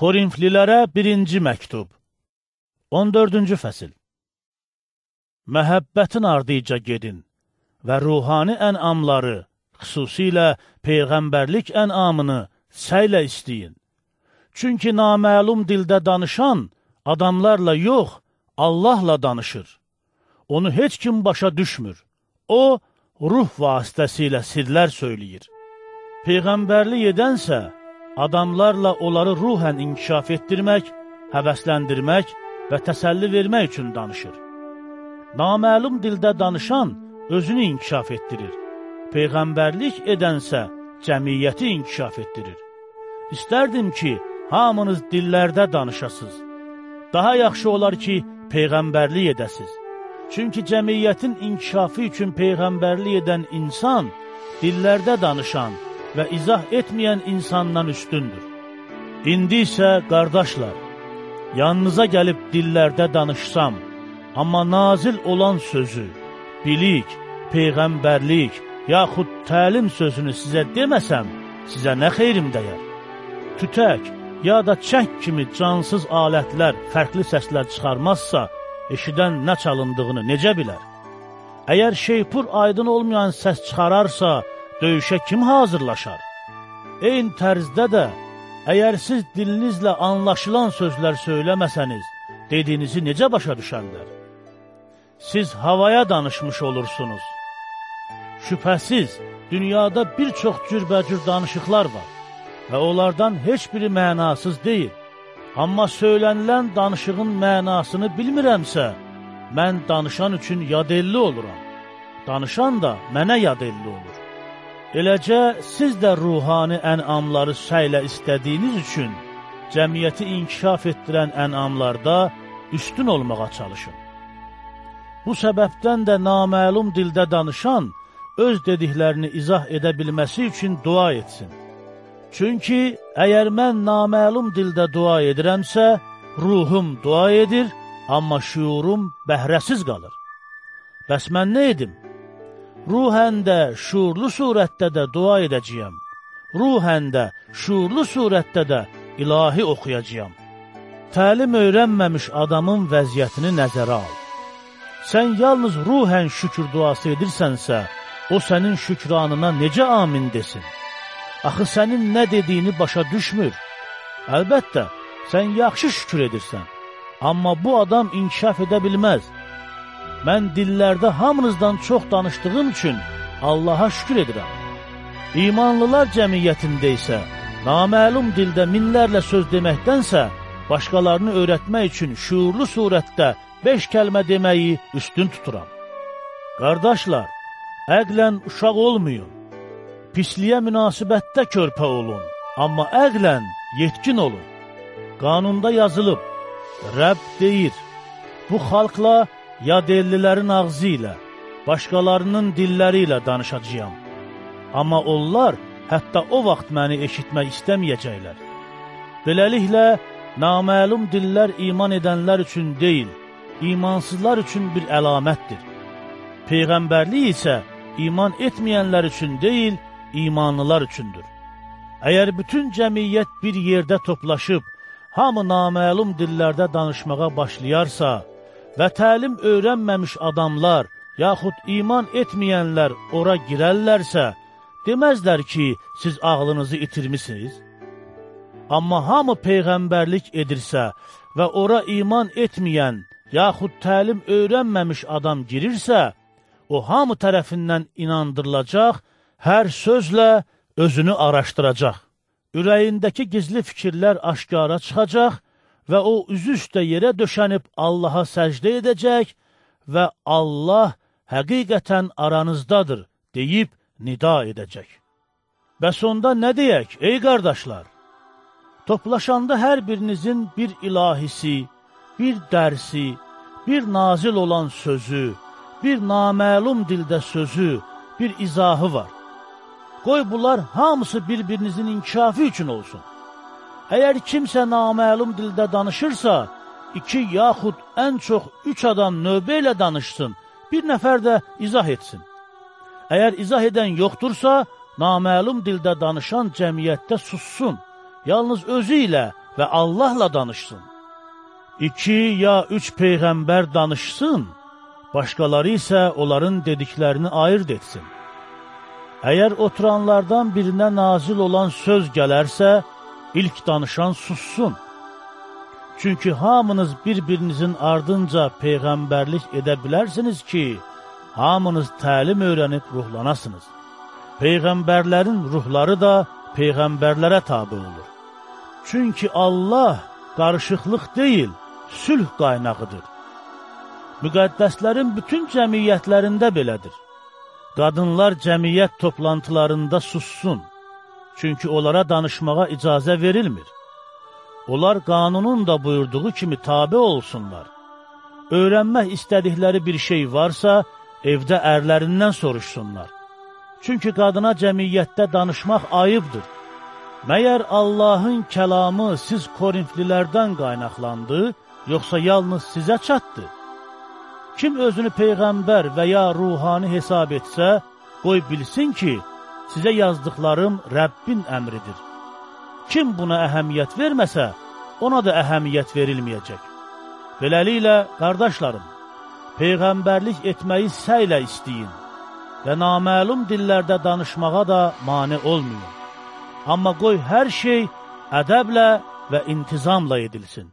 Korinflilərə birinci məktub 14-cü fəsil Məhəbbətin ardıca gedin və ruhani ənamları, xüsusilə Peyğəmbərlik ənamını səylə istəyin. Çünki naməlum dildə danışan adamlarla yox, Allahla danışır. Onu heç kim başa düşmür. O, ruh vasitəsilə sirlər söyləyir. Peyğəmbərlik edənsə, adamlarla onları ruhən inkişaf etdirmək, həvəsləndirmək və təsəlli vermək üçün danışır. Naməlum dildə danışan özünü inkişaf etdirir. Peyğəmbərlik edənsə cəmiyyəti inkişaf etdirir. İstərdim ki, hamınız dillərdə danışasınız. Daha yaxşı olar ki, Peyğəmbərlik edəsiz. Çünki cəmiyyətin inkişafı üçün Peyğəmbərlik edən insan dillərdə danışan, və izah etməyən insandan üstündür. İndi isə, qardaşlar, yanınıza gəlib dillərdə danışsam, amma nazil olan sözü, bilik, peyğəmbərlik, yaxud təlim sözünü sizə deməsəm, sizə nə xeyrim dəyər? Tütək, ya da çək kimi cansız alətlər, fərqli səslər çıxarmazsa, eşidən nə çalındığını necə bilər? Əgər şeypur aydın olmayan səs çıxararsa, döyüşə kim hazırlaşar? Eyni tərzdə də, əgər siz dilinizlə anlaşılan sözlər söyləməsəniz, dediyinizi necə başa düşərlər? Siz havaya danışmış olursunuz. Şübhəsiz, dünyada bir çox cürbəcür danışıqlar var və onlardan heç biri mənasız deyil. Amma söylənilən danışığın mənasını bilmirəmsə, mən danışan üçün yadelli oluram. Danışan da mənə yadelli olur. Eləcə, siz də ruhani ənamları səylə istədiyiniz üçün cəmiyyəti inkişaf etdirən ənamlarda üstün olmağa çalışın. Bu səbəbdən də naməlum dildə danışan öz dediklərini izah edə bilməsi üçün dua etsin. Çünki əgər mən naməlum dildə dua edirəmsə, ruhum dua edir, amma şuurum bəhrəsiz qalır. Bəs mən nə edim? Ruhən də, şuurlu surətdə də dua edəcəyəm. Ruhən də, şuurlu surətdə də ilahi oxuyacağam. Təlim öyrənməmiş adamın vəziyyətini nəzərə al. Sən yalnız ruhən şükür duası edirsənsə, o sənin şükranına necə amin desin? Axı sənin nə dediyini başa düşmür. Əlbəttə, sən yaxşı şükür edirsən, amma bu adam inkişaf edə bilməz. Mən dillərdə hamınızdan çox danışdığım üçün Allaha şükür edirəm. İmanlılar cəmiyyətində isə naməlum dildə minlərlə söz deməkdənsə, başqalarını öyrətmək üçün şuurlu surətdə beş kəlmə deməyi üstün tuturam. Qardaşlar, əqlən uşaq olmayın, pisliyə münasibətdə körpə olun, amma əqlən yetkin olun. Qanunda yazılıb, Rəbb deyir, bu xalqla yadellilərin ağzı ilə, başqalarının dilləri ilə danışacağam. Amma onlar hətta o vaxt məni eşitmək istəməyəcəklər. Beləliklə, naməlum dillər iman edənlər üçün deyil, imansızlar üçün bir əlamətdir. Peyğəmbərlik isə iman etməyənlər üçün deyil, imanlılar üçündür. Əgər bütün cəmiyyət bir yerdə toplaşıb, hamı naməlum dillərdə danışmağa başlayarsa, və təlim öyrənməmiş adamlar, yaxud iman etməyənlər ora girərlərsə, deməzlər ki, siz ağlınızı itirmisiniz. Amma hamı peyğəmbərlik edirsə və ora iman etməyən, yaxud təlim öyrənməmiş adam girirsə, o hamı tərəfindən inandırılacaq, hər sözlə özünü araşdıracaq. Ürəyindəki gizli fikirlər aşkara çıxacaq və o üzü üstə yerə döşənib Allaha səcdə edəcək və Allah həqiqətən aranızdadır deyib nida edəcək. Bəs onda nə deyək, ey qardaşlar? Toplaşanda hər birinizin bir ilahisi, bir dərsi, bir nazil olan sözü, bir naməlum dildə sözü, bir izahı var. Qoy bunlar hamısı bir-birinizin inkişafı üçün olsun. Əgər kimsə naməlum dildə danışırsa, iki yaxud ən çox üç adam növbə ilə danışsın, bir nəfər də izah etsin. Əgər izah edən yoxdursa, naməlum dildə danışan cəmiyyətdə sussun, yalnız özü ilə və Allahla danışsın. İki ya üç peyğəmbər danışsın, başqaları isə onların dediklərini ayırt etsin. Əgər oturanlardan birinə nazil olan söz gələrsə, ilk danışan sussun. Çünki hamınız bir-birinizin ardınca peyğəmbərlik edə bilərsiniz ki, hamınız təlim öyrənib ruhlanasınız. Peyğəmbərlərin ruhları da peyğəmbərlərə tabi olur. Çünki Allah qarışıqlıq deyil, sülh qaynağıdır. Müqəddəslərin bütün cəmiyyətlərində belədir. Qadınlar cəmiyyət toplantılarında sussun, çünki onlara danışmağa icazə verilmir. Onlar qanunun da buyurduğu kimi tabi olsunlar. Öyrənmək istədikləri bir şey varsa, evdə ərlərindən soruşsunlar. Çünki qadına cəmiyyətdə danışmaq ayıbdır. Məyər Allahın kəlamı siz korinflilərdən qaynaqlandı, yoxsa yalnız sizə çatdı? Kim özünü peyğəmbər və ya ruhani hesab etsə, qoy bilsin ki, sizə yazdıqlarım Rəbbin əmridir. Kim buna əhəmiyyət verməsə, ona da əhəmiyyət verilməyəcək. Beləliklə, qardaşlarım, Peyğəmbərlik etməyi səylə istəyin və naməlum dillərdə danışmağa da mane olmayın. Amma qoy hər şey ədəblə və intizamla edilsin.